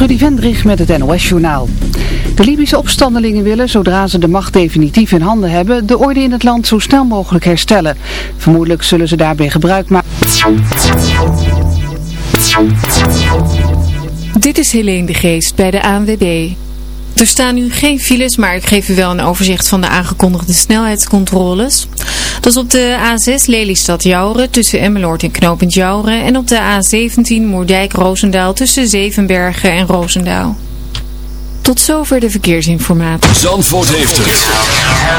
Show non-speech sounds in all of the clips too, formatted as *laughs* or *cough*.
Trudy Vendrich met het NOS-journaal. De Libische opstandelingen willen, zodra ze de macht definitief in handen hebben, de orde in het land zo snel mogelijk herstellen. Vermoedelijk zullen ze daarbij gebruik maken. Dit is Helene de Geest bij de ANWB. Er staan nu geen files, maar ik geef u wel een overzicht van de aangekondigde snelheidscontroles. Dat is op de A6 Lelystad-Jouren tussen Emmeloord en Knopend Jouren en op de A17 Moerdijk-Roosendaal tussen Zevenbergen en Roosendaal. Tot zover de verkeersinformatie. Zandvoort heeft het.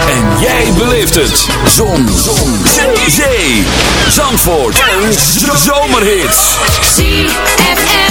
En jij beleeft het. Zon. Zon. Zee. Zandvoort. Een zomerhit. ZFM.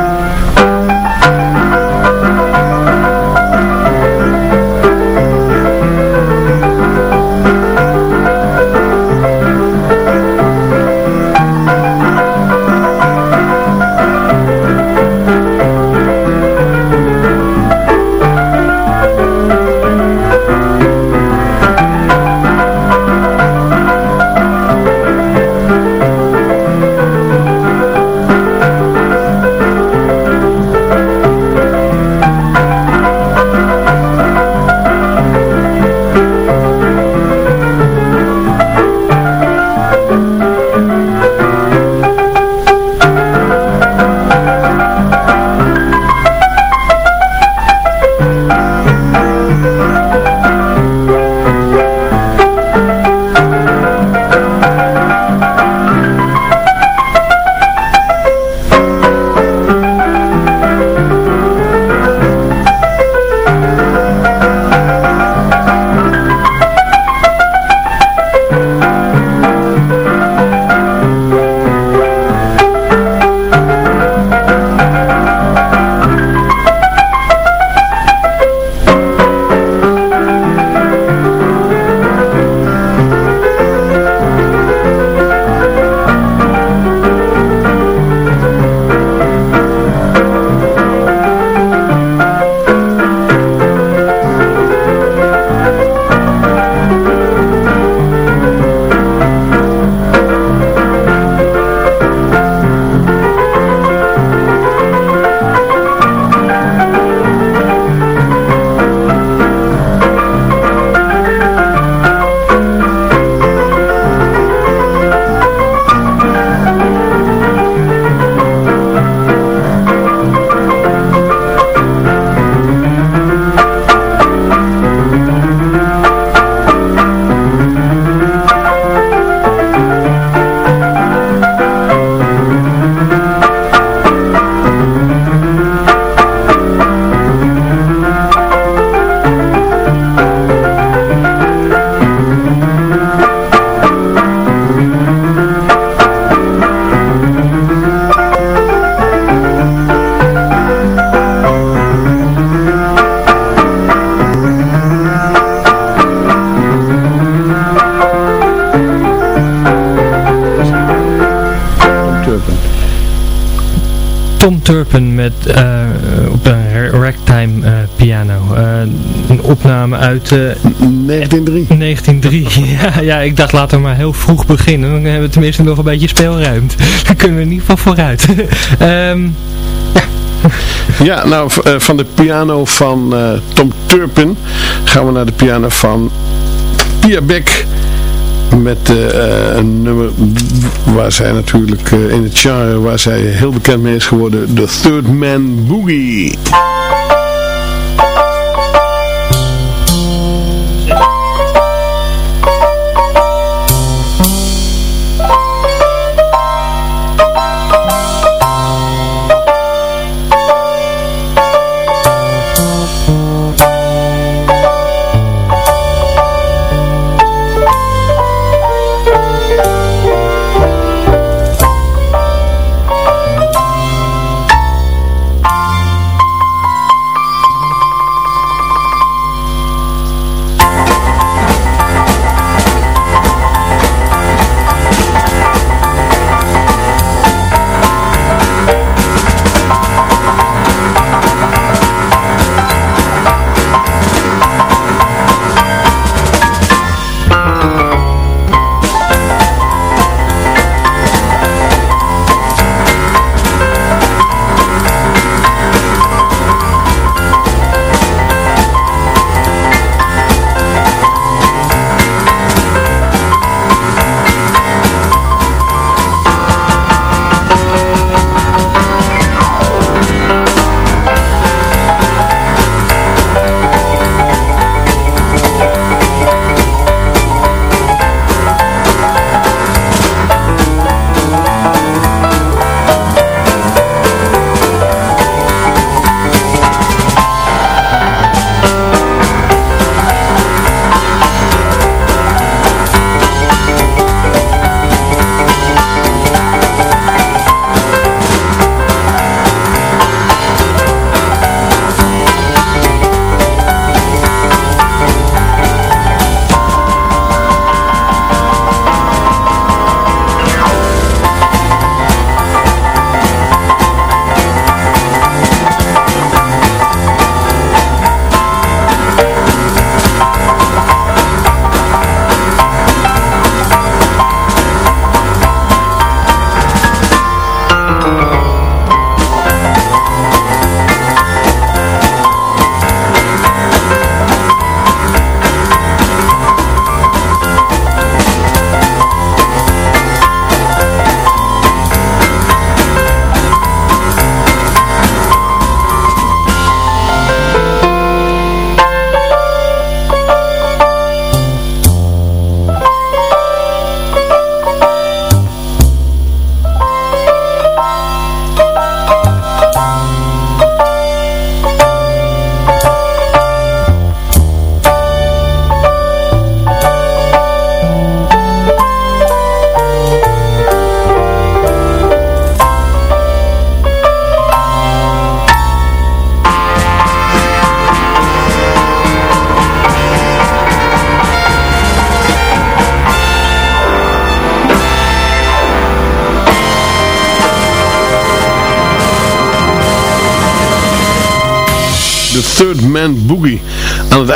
Uit 1903. 1903. *laughs* ja, ja, ik dacht laten we maar heel vroeg beginnen. Dan hebben we tenminste nog een beetje speelruimte. *laughs* Dan kunnen we in ieder geval vooruit. um, *laughs* ja. ja, nou van de piano van Tom Turpin gaan we naar de piano van Pia Beck met uh, een nummer waar zij natuurlijk uh, in het genre waar zij heel bekend mee is geworden, The Third Man Boogie.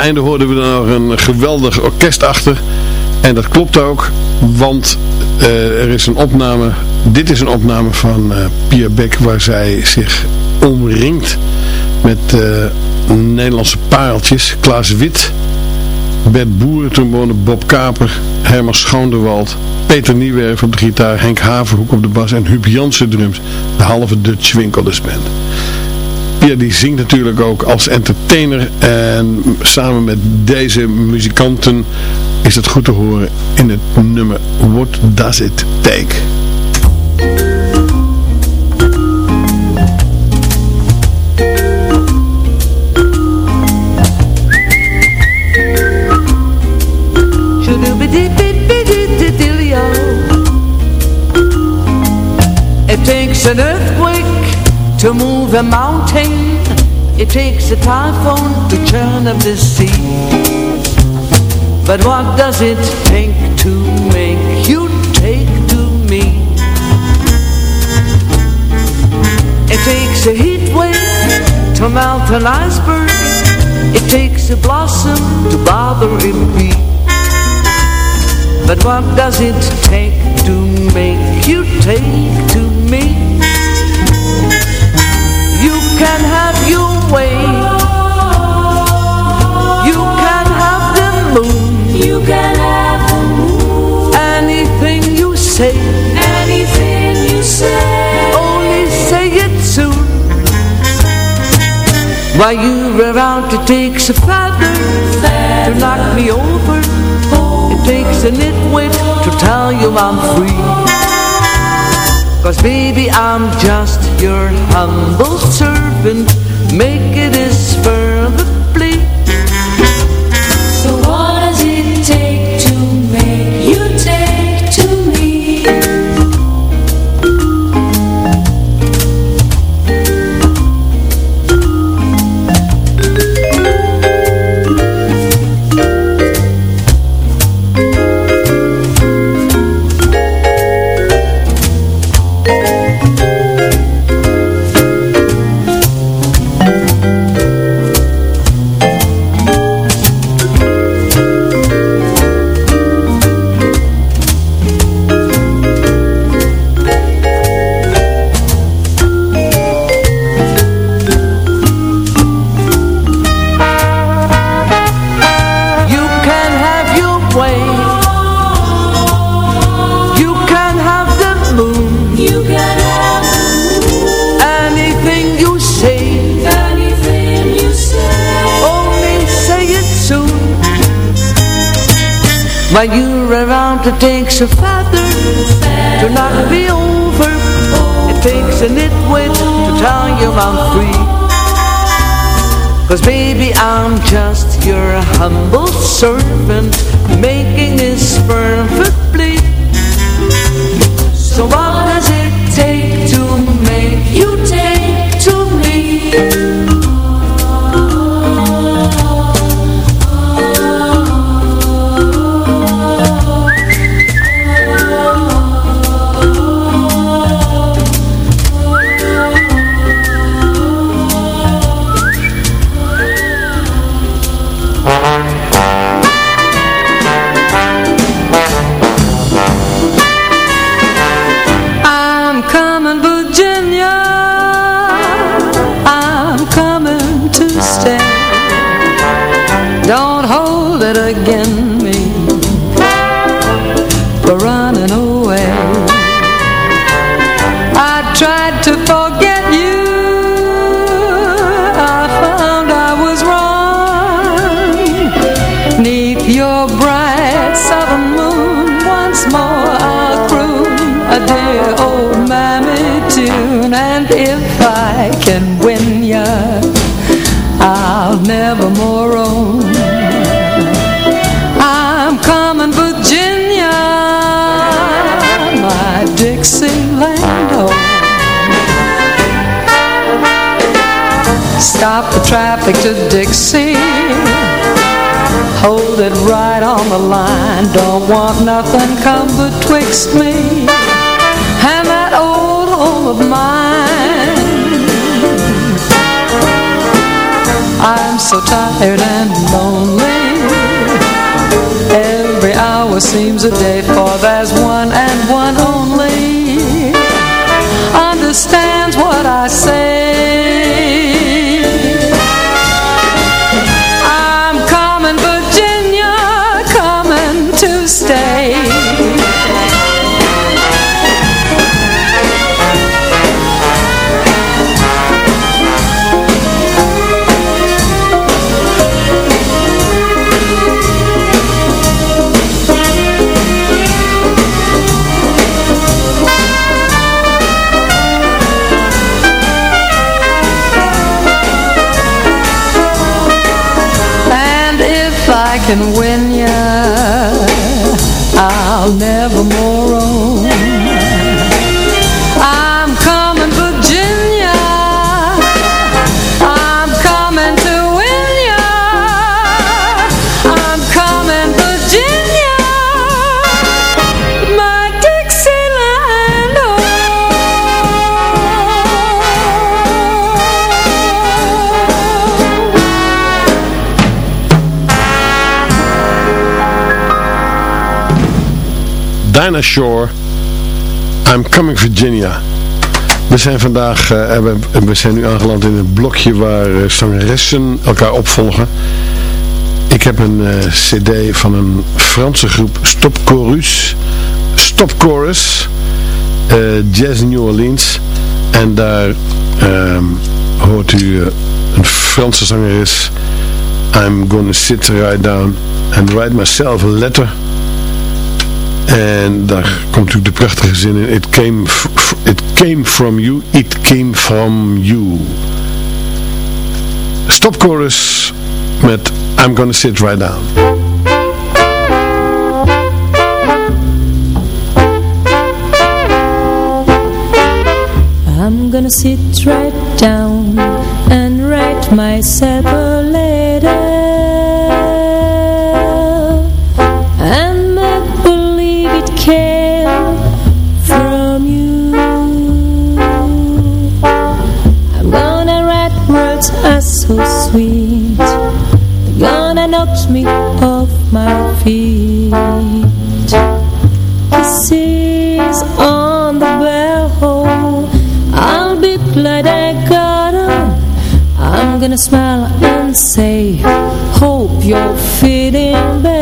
Einde hoorden we er nog een geweldig orkest achter. En dat klopt ook, want uh, er is een opname, dit is een opname van uh, Pia Beck waar zij zich omringt met uh, Nederlandse pareltjes. Klaas Wit, Bert Boeren, trombone, Bob Kaper, Herman Schoonderwald, Peter Niewerf op de gitaar, Henk Haverhoek op de bas en Huub Jansen drums. De halve Dutch Winkelders Band. Pia die zingt natuurlijk ook als entertainer en samen met deze muzikanten is het goed te horen in het nummer What Does It Take? An earthquake to move a mountain takes a typhoon to churn up the sea but what does it take to make you take to me? It takes a heat wave to melt an iceberg It takes a blossom to bother a bee But what does it take to make you take to me? You can have the moon. Anything you say Anything you say Only say it soon While you're around it takes a feather, feather. To knock me over oh. It takes a nitwit to tell you I'm free Cause baby I'm just your humble servant Make Dixie. Hold it right on the line. Don't want nothing come betwixt me And that old home of mine. I'm so tired and lonely. Every hour seems a day For there's one and one only. Understands can win ya I'll never I'm Coming Virginia. We zijn vandaag, eh, we, zijn nu aangeland in een blokje waar eh, zangeressen elkaar opvolgen. Ik heb een eh, cd van een Franse groep Stop Chorus, Stop Chorus, Jazz New Orleans. En daar ehm, hoort u een Franse zangeres, I'm gonna sit right down and write myself a letter. En daar komt natuurlijk de prachtige zin in. It came, it came from you, it came from you. Stop chorus met I'm gonna sit right down. I'm gonna sit right down and write myself a smile and say Hope you're feeling better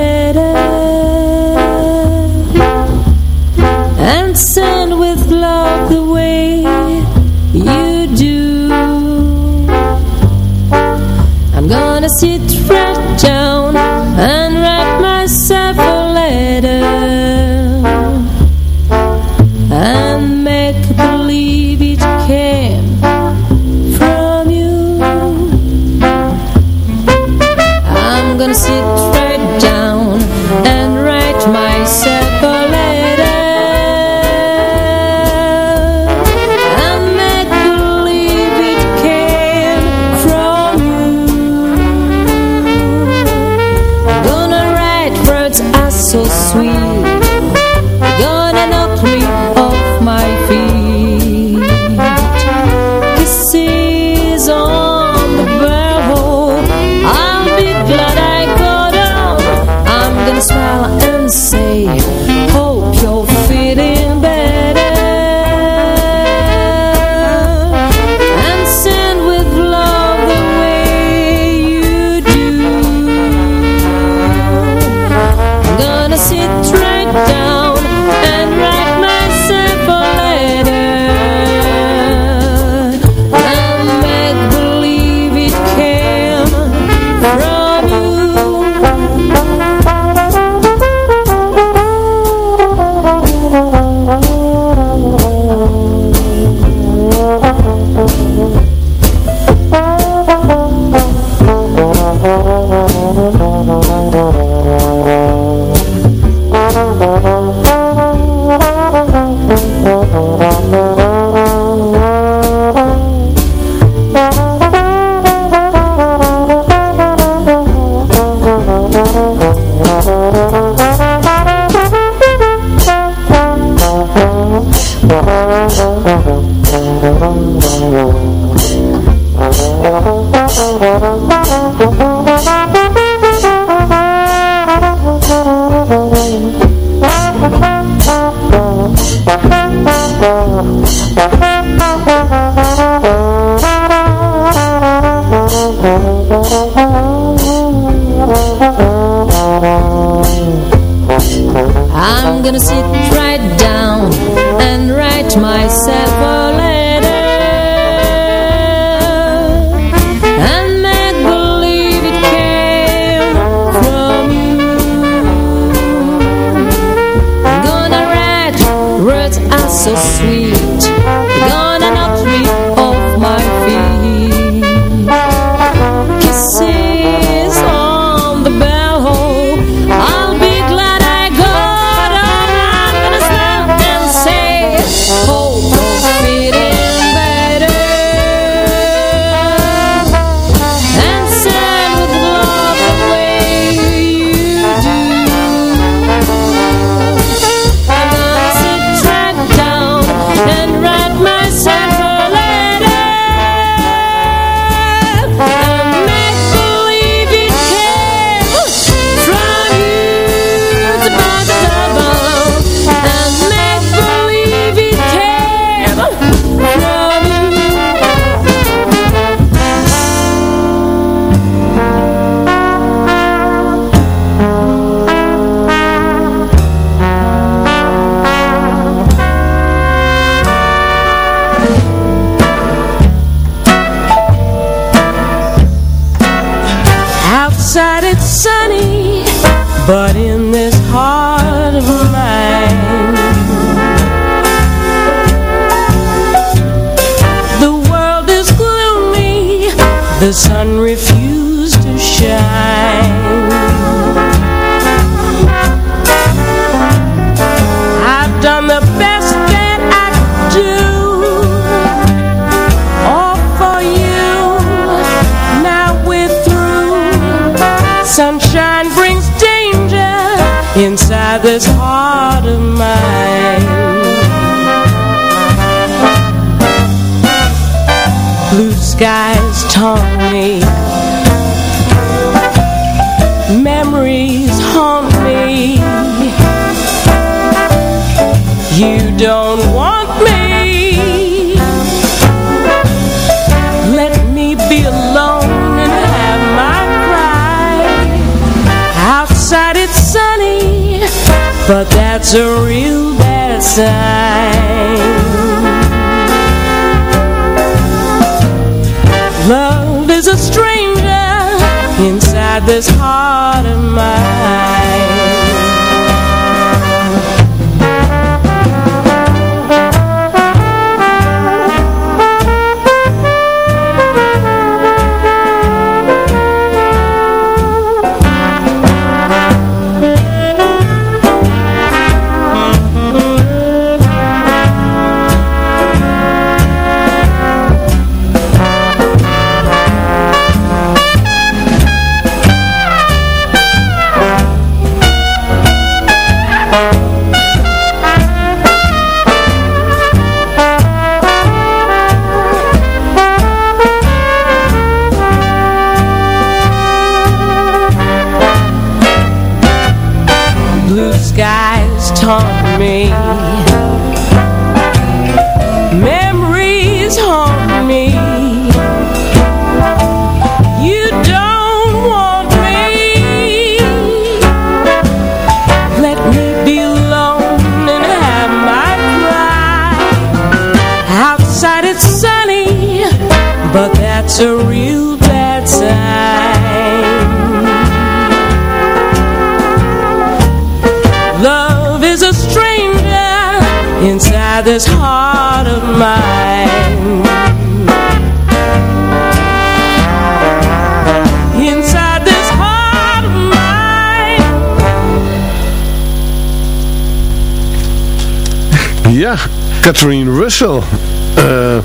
that's a real bad sign. Love is a stranger inside this heart of mine. Catherine Russell. Eh, uh,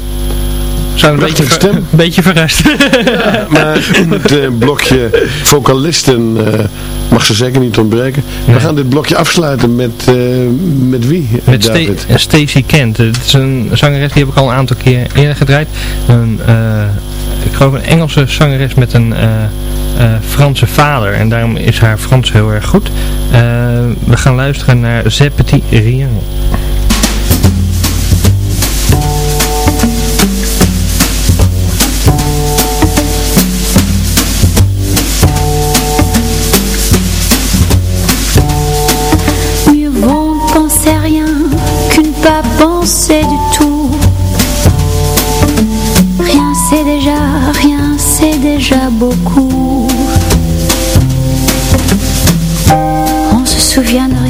zijn een beetje, stem. *laughs* Een beetje verrast. Maar in het eh, blokje vocalisten eh, mag ze zeker niet ontbreken. We gaan dit blokje afsluiten met, met wie? Met David? St Stacey Kent. Het is een zangeres die heb ik al een aantal keer eerder gedraaid. Een, ik geloof een Engelse zangeres met een Franse vader. En daarom is haar Frans heel erg goed. we gaan luisteren naar Zepeti Rien. viendrai.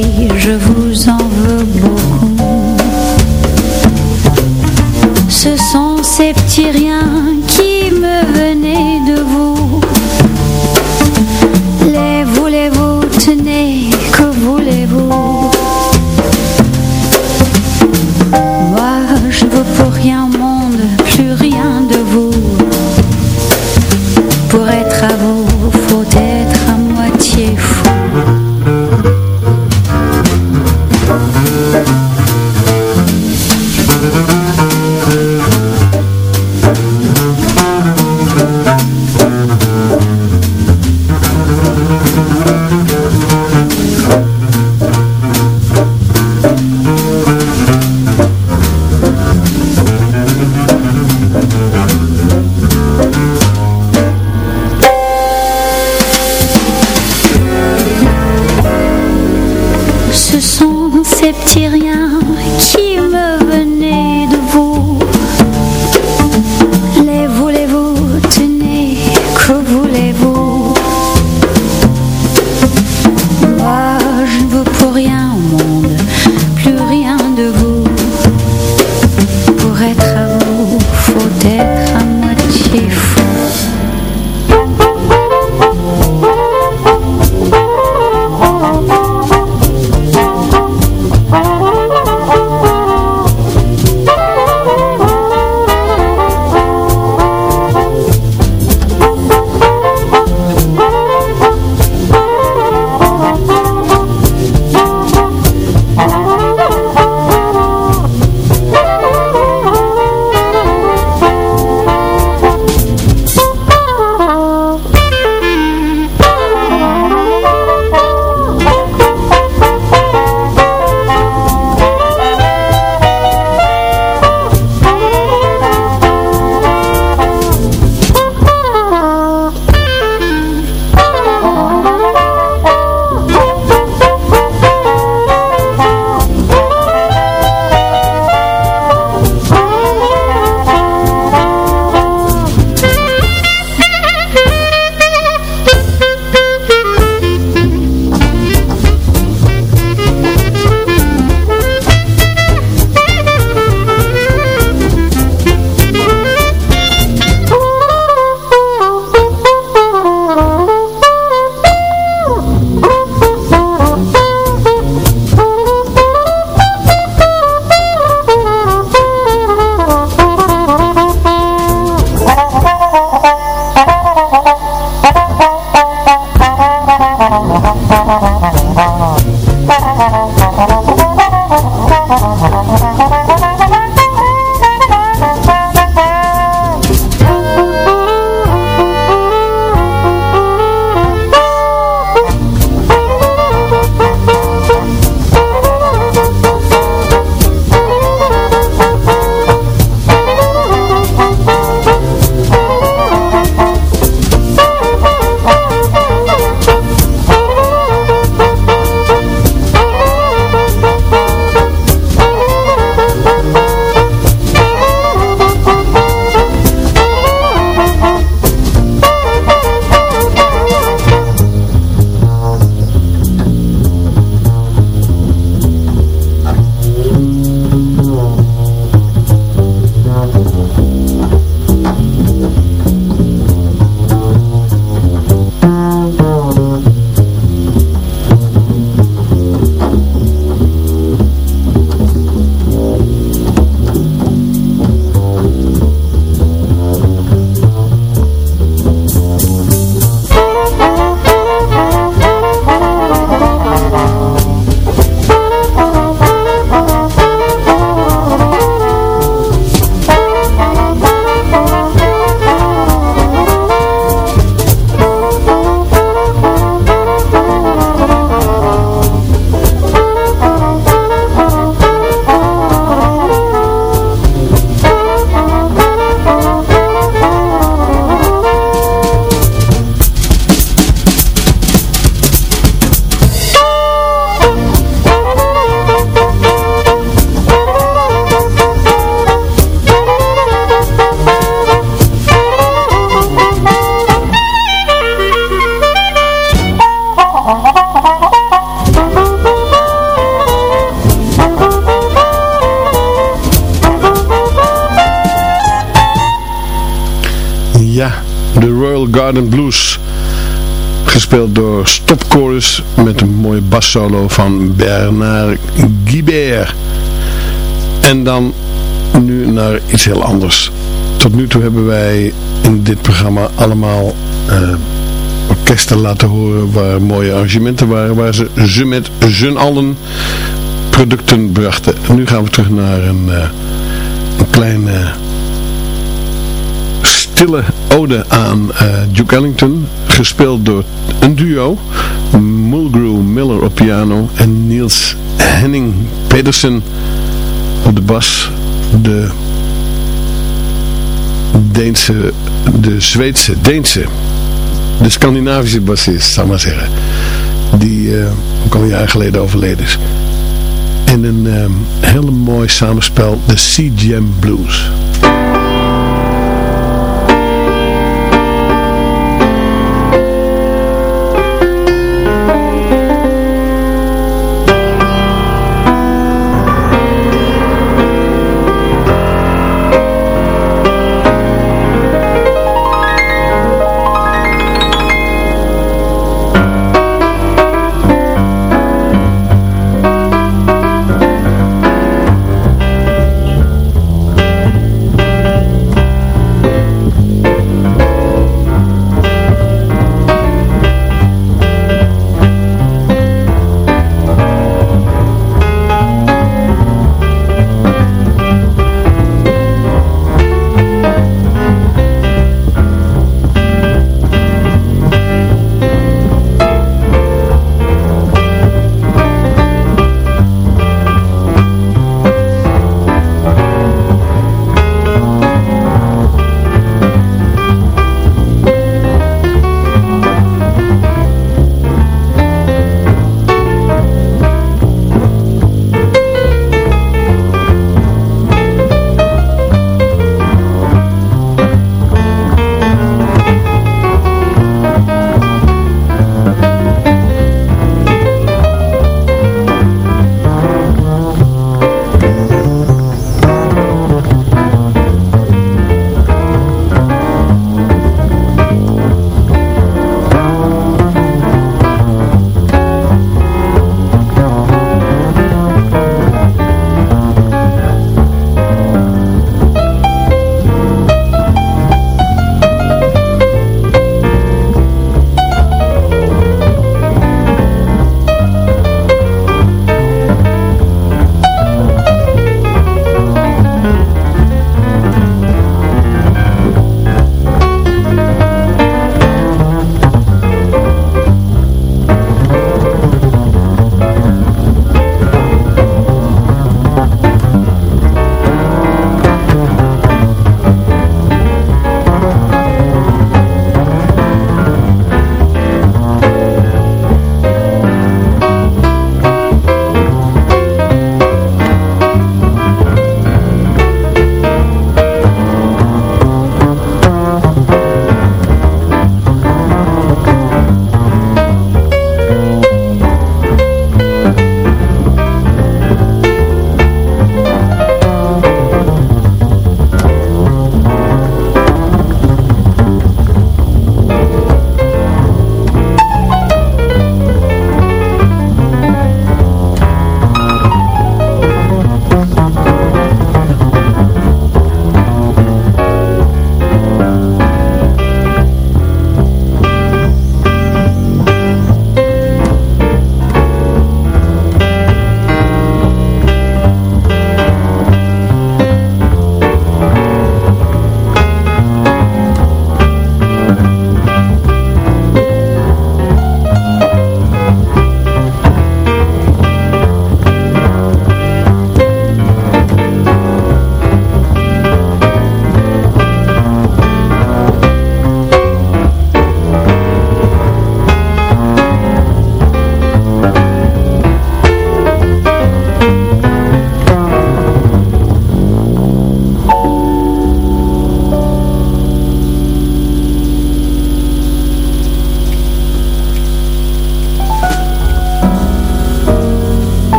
je vous en veux beaucoup. Ce sont ces petits riens bassolo van Bernard Guibert. En dan nu naar iets heel anders. Tot nu toe hebben wij in dit programma allemaal uh, orkesten laten horen waar mooie arrangementen waren. Waar ze ze met z'n allen producten brachten. En nu gaan we terug naar een, uh, een kleine stille ode aan uh, Duke Ellington. Gespeeld door een duo. Mulgrew Miller op piano en Niels Henning Pedersen op de bas. De Deense, de Zweedse, Deense, de Scandinavische bassist, zou maar zeggen. Die uh, ook al een jaar geleden overleden is. En een um, hele mooi samenspel, de Sea Jam Blues.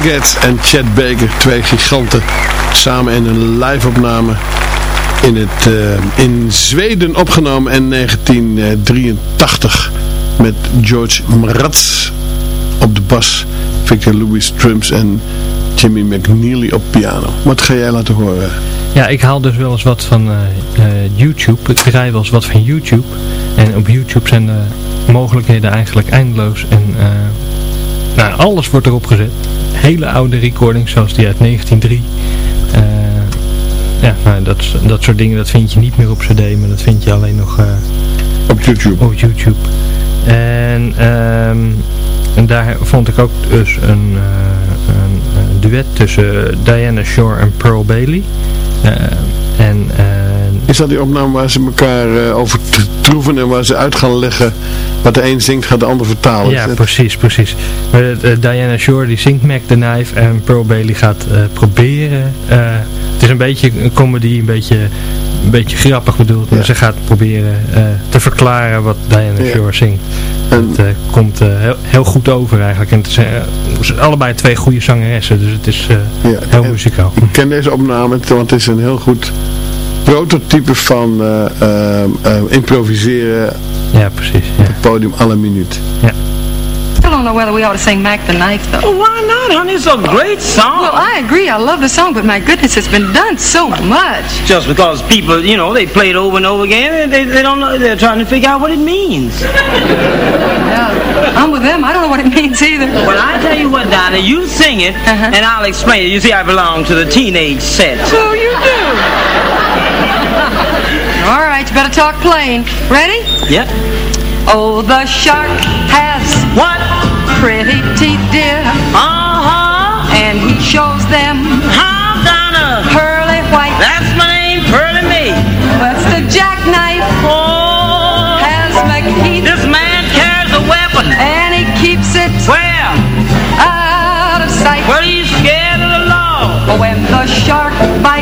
Getz en Chad Baker, twee giganten, samen in een live-opname in, het, uh, in Zweden opgenomen in 1983 met George Mraz op de bas, Victor Louis drums en Jimmy McNeely op piano. Wat ga jij laten horen? Ja, ik haal dus wel eens wat van uh, uh, YouTube. Ik draai wel eens wat van YouTube. En op YouTube zijn de mogelijkheden eigenlijk eindeloos. En nou, alles wordt erop gezet hele oude recordings zoals die uit 1903. Uh, ja, nou, dat, dat soort dingen dat vind je niet meer op cd, maar dat vind je alleen nog uh, op YouTube. Op YouTube. En, um, en daar vond ik ook dus een, uh, een duet tussen Diana Shore en Pearl Bailey. en is dat die opname waar ze elkaar uh, over troeven en waar ze uit gaan leggen wat de een zingt gaat de ander vertalen? Ja, precies, precies. Uh, Diana Shore die zingt Mac the Knife en Pearl Bailey gaat uh, proberen. het is een beetje een comedy, een beetje, een beetje grappig bedoeld. Maar ja. ze gaat proberen te verklaren wat Diana ja. Shore zingt. En het komt heel, heel goed over eigenlijk. En het zijn allebei twee goede zangeressen, dus het is ja, heel muzikaal. Ik ken deze opname, want het is een heel goed prototype van uh, uh, uh, improviseren ja, precies, ja. op het podium alle minuut. Ja. I don't know whether we ought to sing Mac the Knife though. Well, why not, honey? It's a great song. Well, I agree. I love the song, but my goodness, it's been done so much. Just because people, you know, they play it over and over again, they, they don't know, they're trying to figure out what it means. yeah, I'm with them. I don't know what it means either. Well, I tell you what, Donna, you sing it, -huh. and I'll explain it. You see, I belong to the teenage set. So you do. All right, you better talk plain. Ready? Yep. Oh, the shark has what? Pretty teeth, dear. Uh-huh. And he shows them how Donna. Pearly white. That's my name, Pearly me. What's the jackknife? Oh. Has McHeath. This man carries a weapon. And he keeps it. Where? Out of sight. Well, he's scared of the law. When the shark bites.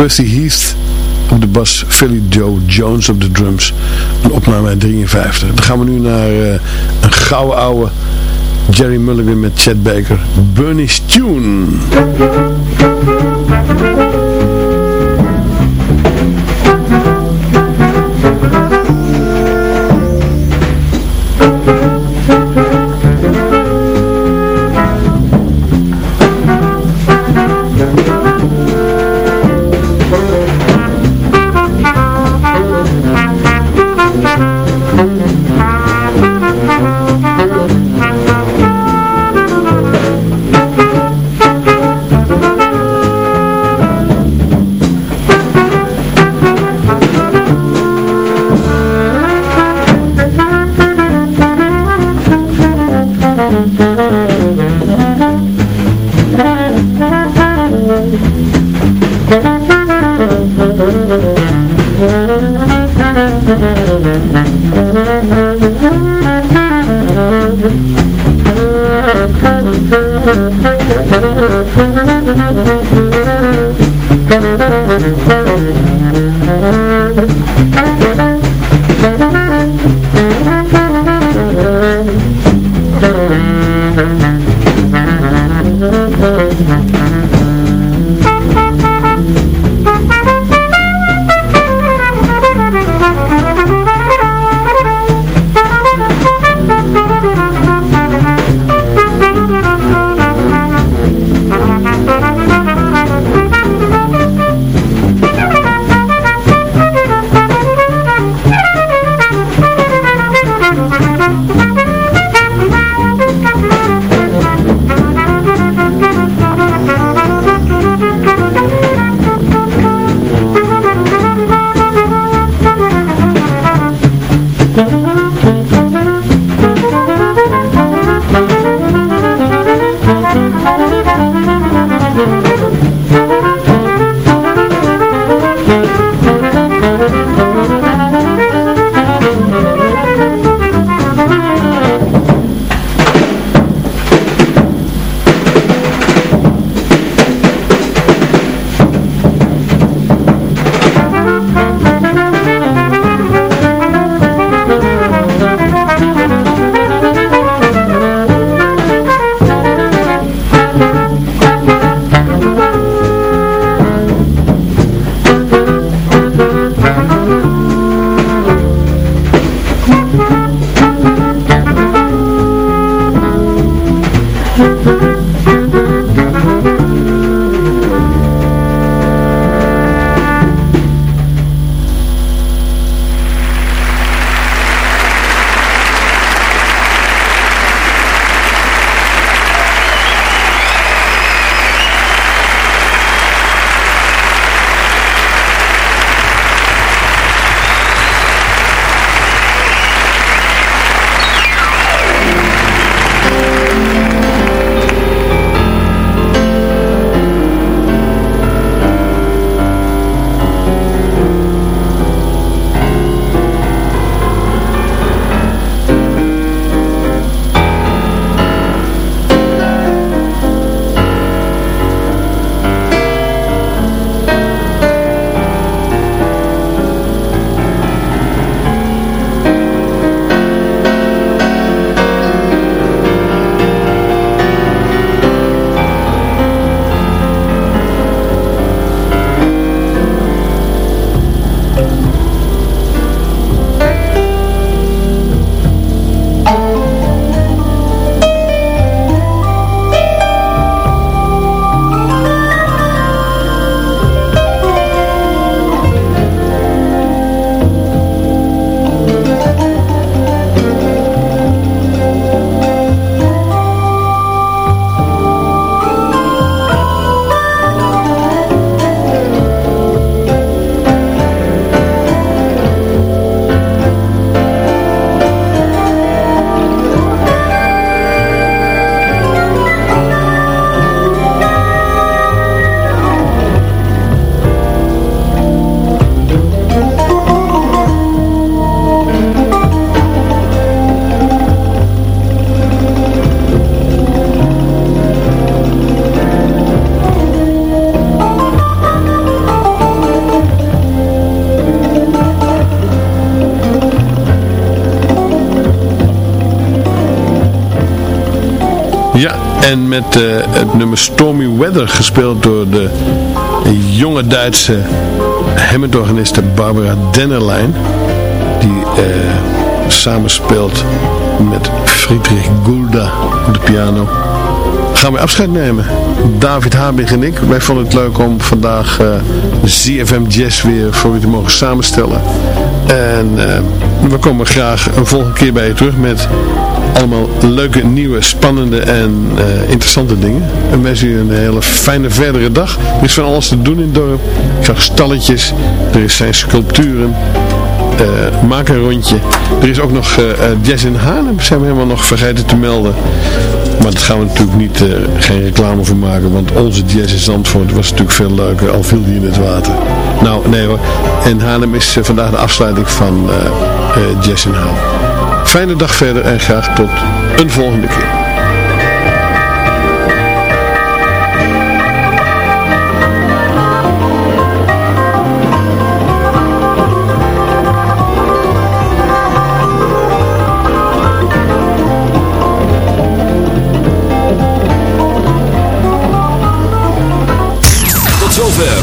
Percy Heath op de bas, Philly Joe Jones op de drums, een opname uit 53. Dan gaan we nu naar uh, een gouden oude Jerry Mulligan met Chet Baker, Bernie's Tune. En met uh, het nummer Stormy Weather gespeeld door de jonge Duitse Hammond-organiste Barbara Dennerlein. Die uh, samenspeelt met Friedrich Gulda op de piano. Gaan we afscheid nemen. David Habig en ik. Wij vonden het leuk om vandaag uh, ZFM Jazz weer voor u te mogen samenstellen. En we komen graag een volgende keer bij je terug met allemaal leuke, nieuwe, spannende en uh, interessante dingen. En wens u een hele fijne verdere dag. Er is van alles te doen in het dorp. Ik zag stalletjes, er zijn sculpturen. Uh, maak een rondje. Er is ook nog uh, Jazz in Haarlem, zijn we helemaal nog vergeten te melden. Maar dat gaan we natuurlijk niet, geen reclame voor maken, want onze jazz in Zandvoort was natuurlijk veel leuker, al viel die in het water. Nou, nee hoor. En Haarlem is vandaag de afsluiting van Jazz in Haarlem. Fijne dag verder en graag tot een volgende keer.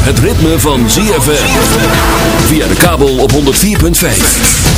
Het ritme van ZFM. Via de kabel op 104.5.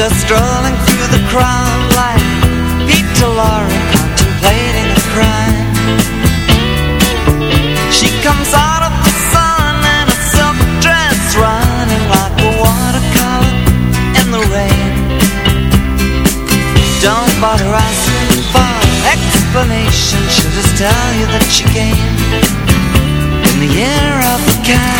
go strolling through the crowd like Peter Lorre contemplating a crime. She comes out of the sun in a silk dress, running like a watercolor in the rain. Don't bother asking for explanation, she'll just tell you that she came in the year of the cat.